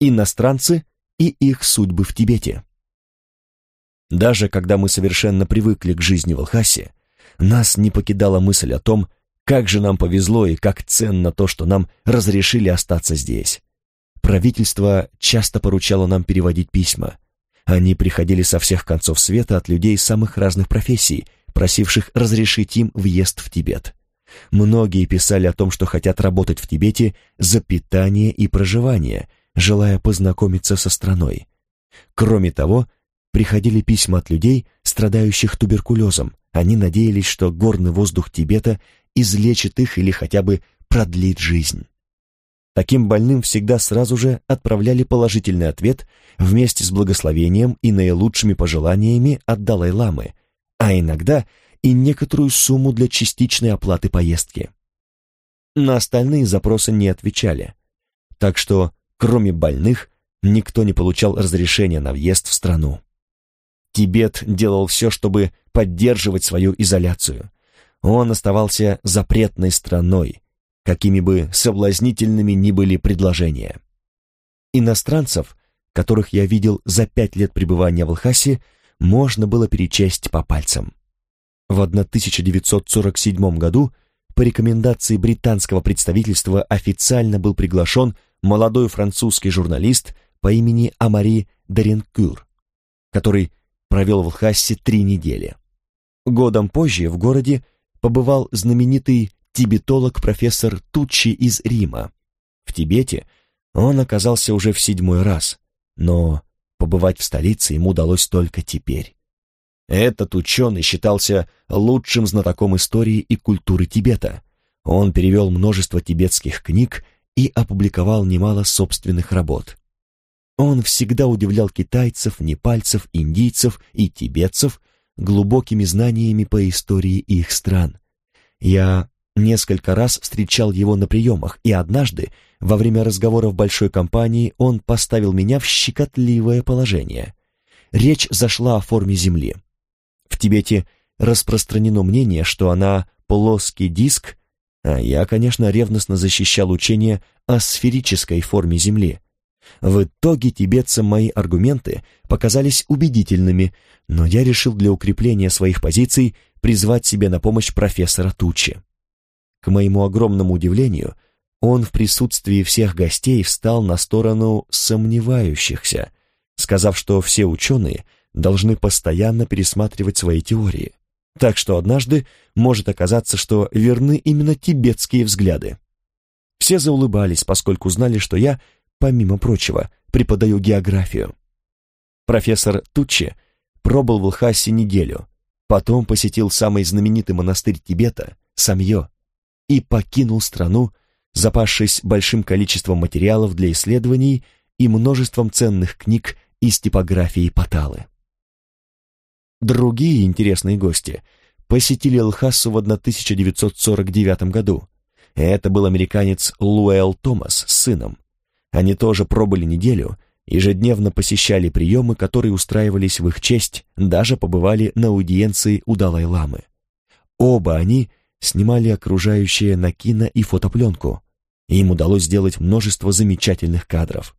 иностранцы и их судьбы в Тибете. Даже когда мы совершенно привыкли к жизни в Алхасе, нас не покидала мысль о том, как же нам повезло и как ценно то, что нам разрешили остаться здесь. Правительство часто поручало нам переводить письма. Они приходили со всех концов света от людей самых разных профессий, просивших разрешить им въезд в Тибет. Многие писали о том, что хотят работать в Тибете за питание и проживание, желая познакомиться со страной. Кроме того, приходили письма от людей, страдающих туберкулезом. Они надеялись, что горный воздух Тибета излечит их или хотя бы продлит жизнь. Таким больным всегда сразу же отправляли положительный ответ вместе с благословением и наилучшими пожеланиями от Далай-ламы, а иногда и некоторую сумму для частичной оплаты поездки. На остальные запросы не отвечали, так что, кроме больных, никто не получал разрешения на въезд в страну. Тибет делал все, чтобы поддерживать свою изоляцию. Он оставался запретной страной, какими бы соблазнительными ни были предложения. Иностранцев, которых я видел за пять лет пребывания в Лхасе, можно было перечесть по пальцам. В 1947 году по рекомендации британского представительства официально был приглашен молодой французский журналист по имени Амари Даренкюр, который провел в Лхасе три недели. Годом позже в городе побывал знаменитый тибетолог профессор Туччи из Рима. В Тибете он оказался уже в седьмой раз, но побывать в столице ему удалось только теперь. Этот ученый считался лучшим знатоком истории и культуры Тибета. Он перевел множество тибетских книг и опубликовал немало собственных работ. Он всегда удивлял китайцев, непальцев, индийцев и тибетцев глубокими знаниями по истории их стран. Я несколько раз встречал его на приемах, и однажды, во время разговора в большой компании, он поставил меня в щекотливое положение. Речь зашла о форме Земли. В Тибете распространено мнение, что она плоский диск, а я, конечно, ревностно защищал учение о сферической форме Земли. В итоге тибетцам мои аргументы показались убедительными, но я решил для укрепления своих позиций призвать себе на помощь профессора Тучи. К моему огромному удивлению, он в присутствии всех гостей встал на сторону сомневающихся, сказав, что все ученые должны постоянно пересматривать свои теории. Так что однажды может оказаться, что верны именно тибетские взгляды. Все заулыбались, поскольку знали, что я, помимо прочего, преподаю географию. Профессор Тучи пробыл в Лхасе неделю, потом посетил самый знаменитый монастырь Тибета, Самьё, и покинул страну, запасшись большим количеством материалов для исследований и множеством ценных книг из типографии Паталы. Другие интересные гости посетили Лхасу в 1949 году. Это был американец Луэл Томас с сыном. Они тоже пробыли неделю, ежедневно посещали приемы, которые устраивались в их честь, даже побывали на аудиенции у Далай-ламы. Оба они снимали окружающее на кино и фотопленку, им удалось сделать множество замечательных кадров.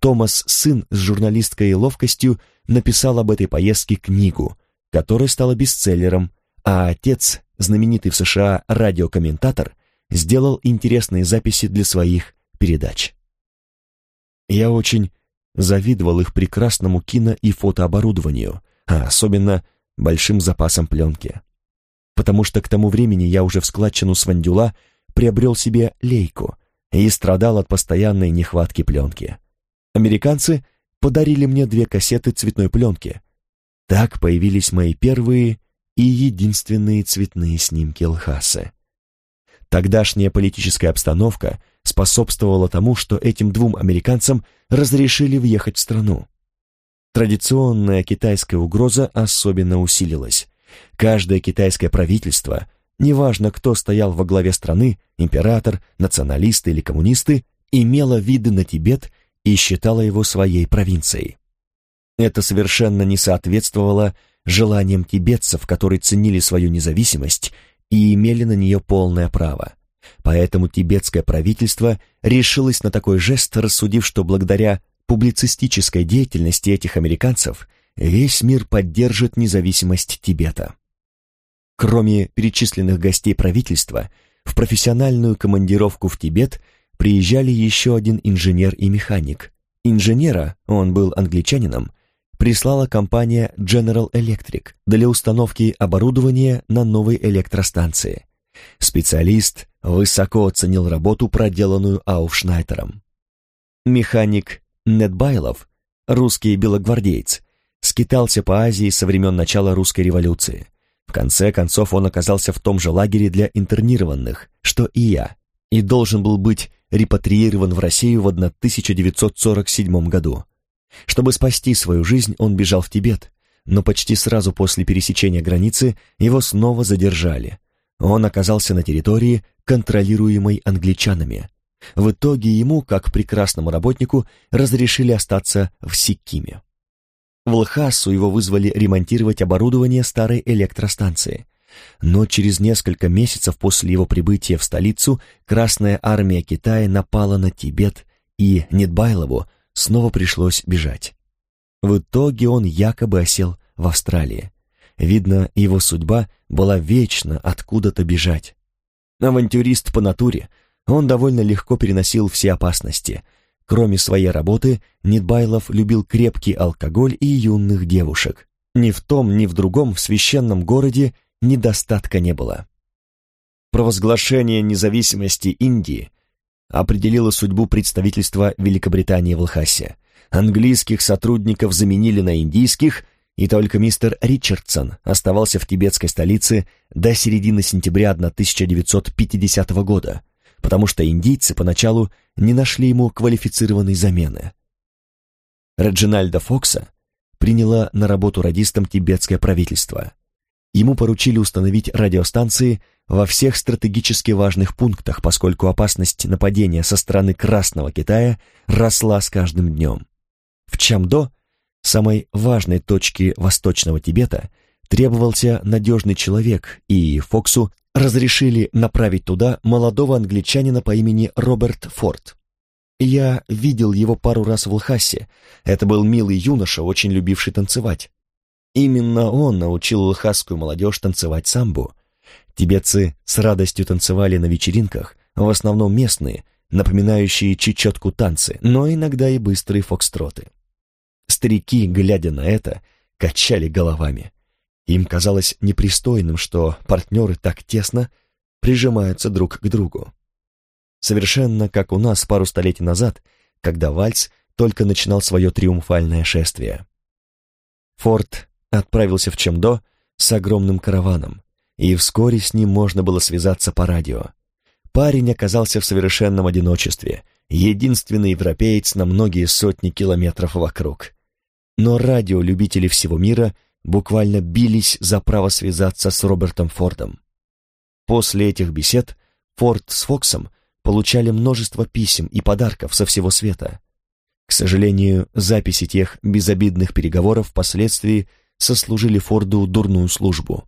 Томас, сын с журналисткой ловкостью, написал об этой поездке книгу, которая стала бестселлером, а отец, знаменитый в США радиокомментатор, сделал интересные записи для своих передач. Я очень завидовал их прекрасному кино- и фотооборудованию, а особенно большим запасом пленки. Потому что к тому времени я уже в складчину Свандюла приобрел себе лейку и страдал от постоянной нехватки пленки. Американцы подарили мне две кассеты цветной пленки. Так появились мои первые и единственные цветные снимки Лхасы. Тогдашняя политическая обстановка способствовала тому, что этим двум американцам разрешили въехать в страну. Традиционная китайская угроза особенно усилилась. Каждое китайское правительство, неважно кто стоял во главе страны, император, националисты или коммунисты, имело виды на Тибет и считало его своей провинцией. Это совершенно не соответствовало желаниям тибетцев, которые ценили свою независимость и имели на нее полное право. Поэтому тибетское правительство решилось на такой жест, рассудив, что благодаря публицистической деятельности этих американцев весь мир поддержит независимость Тибета. Кроме перечисленных гостей правительства, в профессиональную командировку в Тибет приезжали еще один инженер и механик. Инженера, он был англичанином, прислала компания General Electric для установки оборудования на новой электростанции. Специалист высоко оценил работу, проделанную Ауфшнайтером. Механик Недбайлов, русский белогвардеец, скитался по Азии со времен начала русской революции. В конце концов он оказался в том же лагере для интернированных, что и я, и должен был быть репатриирован в Россию в 1947 году. Чтобы спасти свою жизнь, он бежал в Тибет, но почти сразу после пересечения границы его снова задержали. Он оказался на территории, контролируемой англичанами. В итоге ему, как прекрасному работнику, разрешили остаться в Сиккиме. В Лхасу его вызвали ремонтировать оборудование старой электростанции. Но через несколько месяцев после его прибытия в столицу Красная армия Китая напала на Тибет, и Нидбайлову снова пришлось бежать. В итоге он якобы осел в Австралии. Видно, его судьба была вечно откуда-то бежать. Авантюрист по натуре, он довольно легко переносил все опасности. Кроме своей работы, Нидбайлов любил крепкий алкоголь и юных девушек. Ни в том, ни в другом в священном городе недостатка не было. Провозглашение независимости Индии определило судьбу представительства Великобритании в Лхасе. Английских сотрудников заменили на индийских, и только мистер Ричардсон оставался в тибетской столице до середины сентября 1950 года, потому что индийцы поначалу не нашли ему квалифицированной замены. Реджинальда Фокса приняла на работу радистом тибетское правительство. Ему поручили установить радиостанции во всех стратегически важных пунктах, поскольку опасность нападения со стороны Красного Китая росла с каждым днем. В Чамдо, самой важной точке Восточного Тибета, требовался надежный человек, и Фоксу разрешили направить туда молодого англичанина по имени Роберт Форд. Я видел его пару раз в Лхасе. Это был милый юноша, очень любивший танцевать. Именно он научил лхасскую молодежь танцевать самбу. Тибетцы с радостью танцевали на вечеринках, в основном местные, напоминающие чечетку танцы, но иногда и быстрые фокстроты. Старики, глядя на это, качали головами. Им казалось непристойным, что партнеры так тесно прижимаются друг к другу. Совершенно как у нас пару столетий назад, когда вальс только начинал свое триумфальное шествие. Форд отправился в Чемдо с огромным караваном, и вскоре с ним можно было связаться по радио. Парень оказался в совершенном одиночестве, единственный европеец на многие сотни километров вокруг. Но радиолюбители всего мира — буквально бились за право связаться с Робертом Фордом. После этих бесед Форд с Фоксом получали множество писем и подарков со всего света. К сожалению, записи тех безобидных переговоров впоследствии сослужили Форду дурную службу.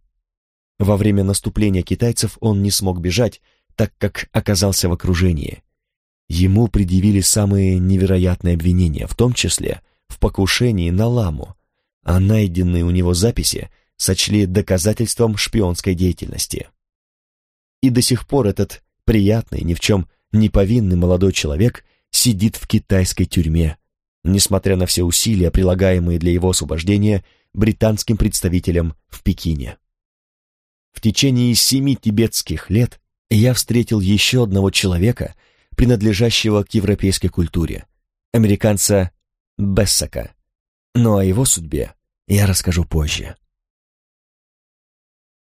Во время наступления китайцев он не смог бежать, так как оказался в окружении. Ему предъявили самые невероятные обвинения, в том числе в покушении на ламу, а найденные у него записи сочли доказательством шпионской деятельности. И до сих пор этот приятный, ни в чем не повинный молодой человек сидит в китайской тюрьме, несмотря на все усилия, прилагаемые для его освобождения британским представителям в Пекине. В течение семи тибетских лет я встретил еще одного человека, принадлежащего к европейской культуре, американца Бессака, но о его судьбе я расскажу позже.